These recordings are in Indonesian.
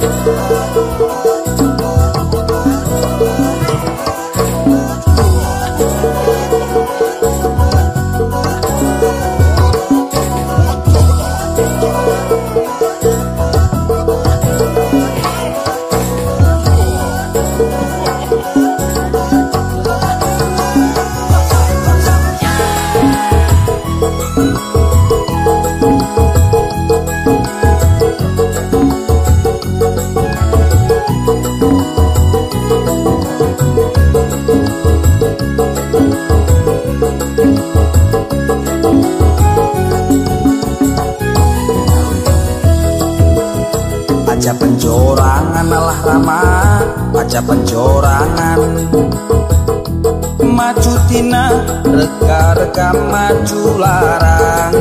Música Aja penjorangan alah rama Aja penjorangan. Maju tina Reka-reka maju larang.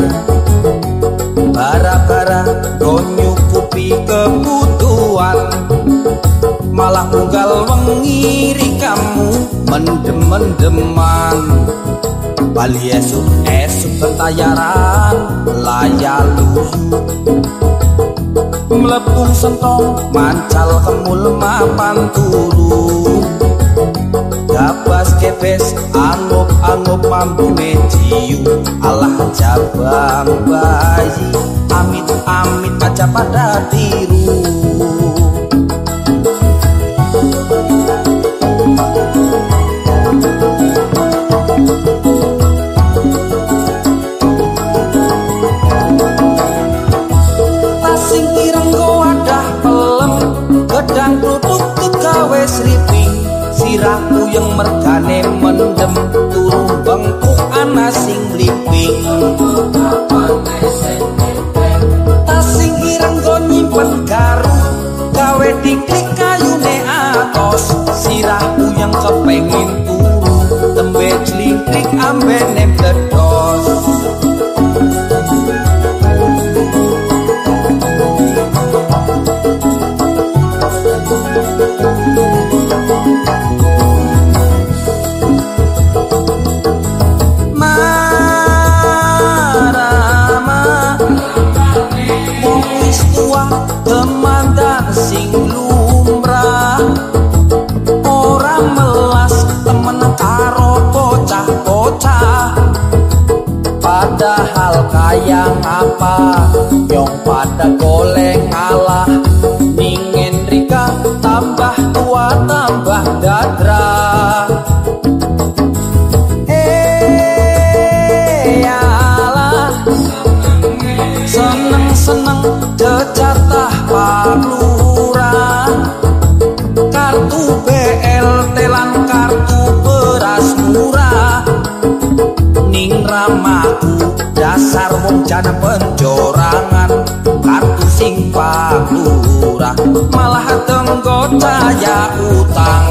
Bara-bara Go nyukupi kebutuhan. Malah unggal mengiri kamu Mendem-mendeman. Bali esuk esuk tentayaran Layalu melepung sentong mancal kemul mapan turu. Gabas kepes angup angup mampu mejiu alah jabang bayi amit amit aja pada tiru Sirahku yang mergane mendem Turun bengkuk ana sing liping. Tasing ireng go nyimpen garu Gawe diklik kayune atos. Sirahku yang kepengin turu Tembe jelingkrik ambe kayang apa? Nyong pada goleng ngalah ningen rika tambah tua tambah dadra. Eh, alah. Seneng-seneng jejatah Pak Lurah Kartu BLT lan kartu beras murah. Ning ramaku dasar jana penjorangan Kartu sing Pak Lurah malah tenggo caya utang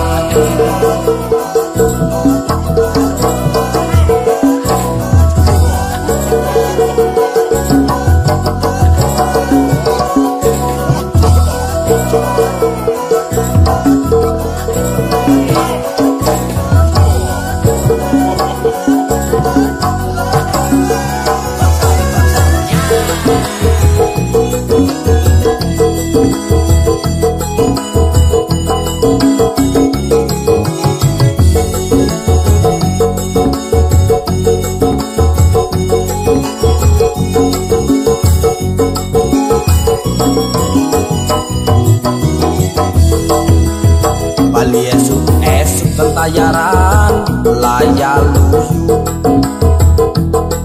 tentayaran layalu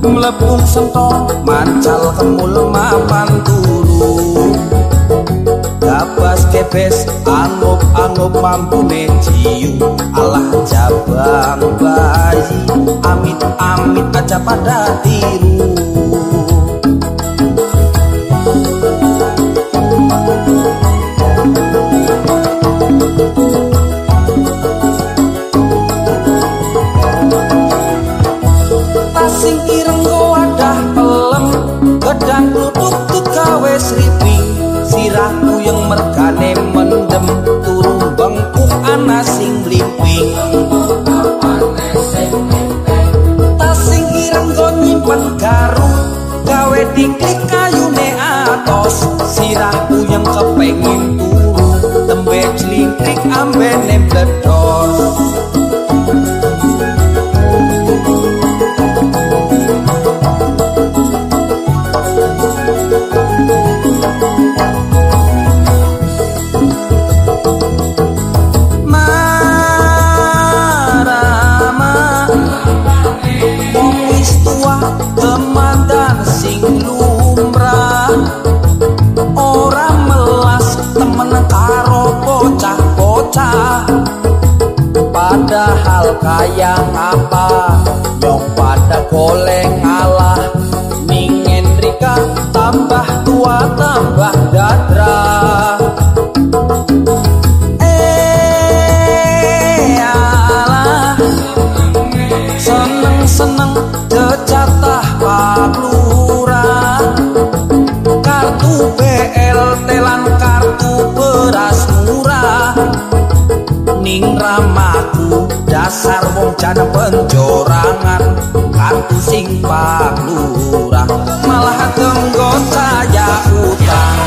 melepung sentong mancal kemul mapan turu. Gabas kepes angup mampu mejiu alah jabang bayi amit amit aja pada tiru mergane mendem turu bengku ana sing liwing Diklik kayune atos. Sirahku yang kepengin turu tembe clinik amben padahal kaya ngapa nyok pada goleng ngalah. Ning Rika tambah tua tambah dadra. Eh alah. Seneng seneng cecatah pak lurah. Kartu BLT lan ning ramaku. Dasar wong jana penjorangan kartu sing pak lurah malah tenggo saya utang